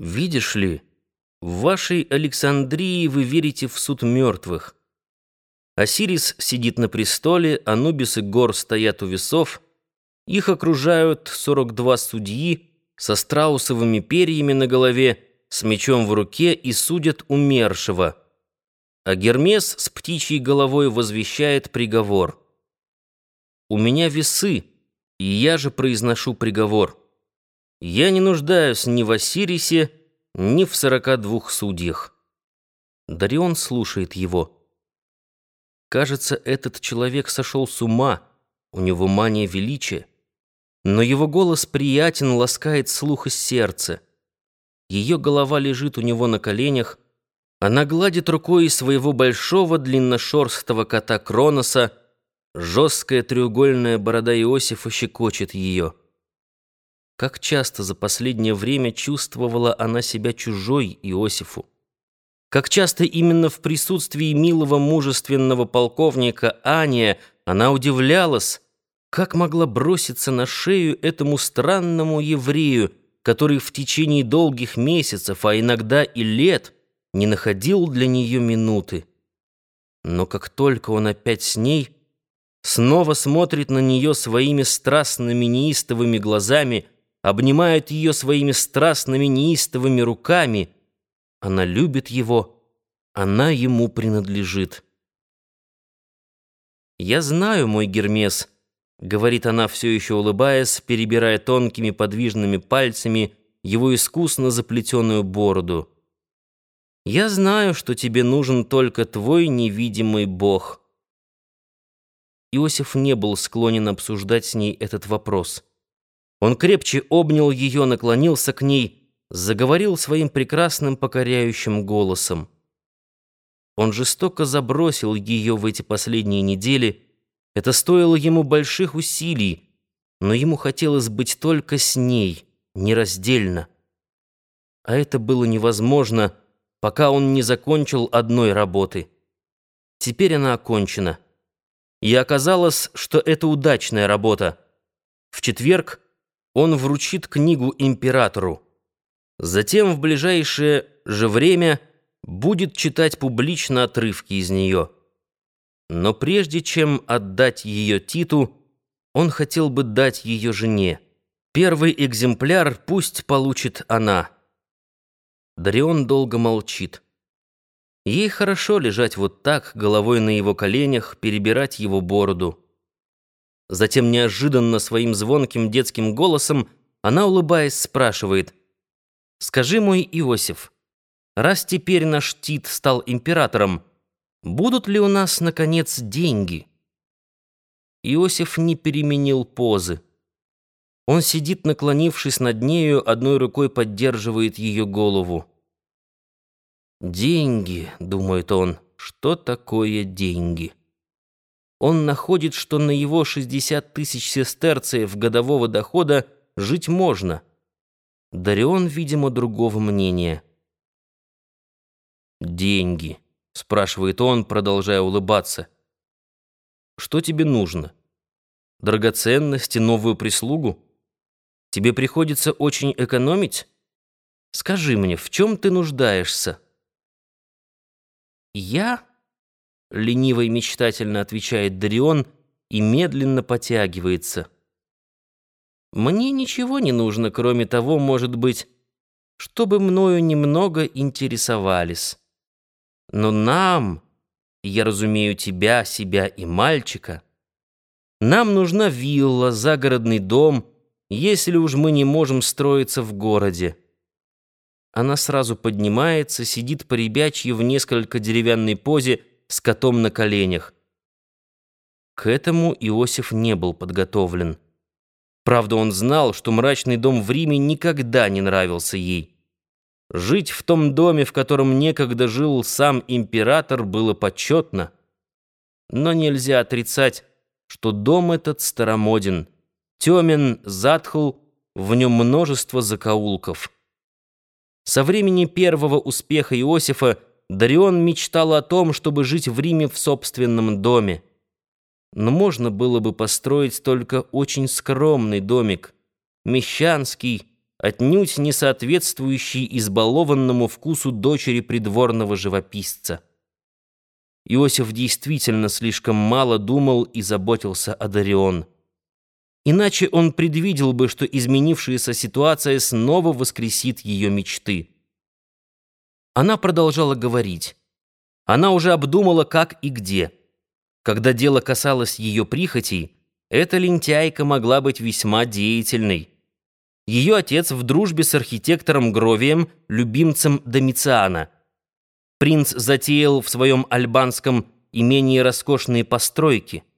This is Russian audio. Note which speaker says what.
Speaker 1: Видишь ли, в вашей Александрии вы верите в суд мертвых. Осирис сидит на престоле, Анубис и Гор стоят у весов. Их окружают 42 судьи со страусовыми перьями на голове, с мечом в руке и судят умершего. А Гермес с птичьей головой возвещает приговор. «У меня весы, и я же произношу приговор». Я не нуждаюсь ни в Осирисе, ни в сорока двух судьях. Дарион слушает его. Кажется, этот человек сошел с ума, у него мания величия. Но его голос приятен, ласкает слух и сердце. Ее голова лежит у него на коленях, она гладит рукой своего большого длинношерстого кота Кроноса, жесткая треугольная борода Иосифа щекочет ее. Как часто за последнее время чувствовала она себя чужой Иосифу. Как часто именно в присутствии милого мужественного полковника Ания она удивлялась, как могла броситься на шею этому странному еврею, который в течение долгих месяцев, а иногда и лет, не находил для нее минуты. Но как только он опять с ней, снова смотрит на нее своими страстными неистовыми глазами – обнимает ее своими страстными неистовыми руками. Она любит его, она ему принадлежит. «Я знаю, мой Гермес», — говорит она, все еще улыбаясь, перебирая тонкими подвижными пальцами его искусно заплетенную бороду. «Я знаю, что тебе нужен только твой невидимый Бог». Иосиф не был склонен обсуждать с ней этот вопрос. Он крепче обнял ее, наклонился к ней, заговорил своим прекрасным покоряющим голосом. Он жестоко забросил ее в эти последние недели. Это стоило ему больших усилий, но ему хотелось быть только с ней, нераздельно. А это было невозможно, пока он не закончил одной работы. Теперь она окончена. И оказалось, что это удачная работа. В четверг он вручит книгу императору. Затем в ближайшее же время будет читать публично отрывки из нее. Но прежде чем отдать ее Титу, он хотел бы дать ее жене. Первый экземпляр пусть получит она. Дарион долго молчит. Ей хорошо лежать вот так, головой на его коленях, перебирать его бороду. Затем неожиданно своим звонким детским голосом она, улыбаясь, спрашивает. «Скажи, мой Иосиф, раз теперь наш Тит стал императором, будут ли у нас, наконец, деньги?» Иосиф не переменил позы. Он сидит, наклонившись над нею, одной рукой поддерживает ее голову. «Деньги», — думает он, — «что такое деньги?» Он находит, что на его 60 тысяч сестерцев годового дохода жить можно. Дарион, видимо, другого мнения. «Деньги», — спрашивает он, продолжая улыбаться. «Что тебе нужно? Драгоценности, новую прислугу? Тебе приходится очень экономить? Скажи мне, в чем ты нуждаешься?» «Я?» — лениво и мечтательно отвечает Дарион и медленно потягивается. «Мне ничего не нужно, кроме того, может быть, чтобы мною немного интересовались. Но нам, я разумею тебя, себя и мальчика, нам нужна вилла, загородный дом, если уж мы не можем строиться в городе». Она сразу поднимается, сидит по ребячьи в несколько деревянной позе, с котом на коленях. К этому Иосиф не был подготовлен. Правда, он знал, что мрачный дом в Риме никогда не нравился ей. Жить в том доме, в котором некогда жил сам император, было почетно. Но нельзя отрицать, что дом этот старомоден, темен, затхл, в нем множество закоулков. Со времени первого успеха Иосифа Дарион мечтал о том, чтобы жить в Риме в собственном доме. Но можно было бы построить только очень скромный домик, мещанский, отнюдь не соответствующий избалованному вкусу дочери придворного живописца. Иосиф действительно слишком мало думал и заботился о Дарион. Иначе он предвидел бы, что изменившаяся ситуация снова воскресит ее мечты. Она продолжала говорить. Она уже обдумала, как и где. Когда дело касалось ее прихотей, эта лентяйка могла быть весьма деятельной. Ее отец в дружбе с архитектором Гровием, любимцем Домициана. Принц затеял в своем альбанском имении роскошные постройки –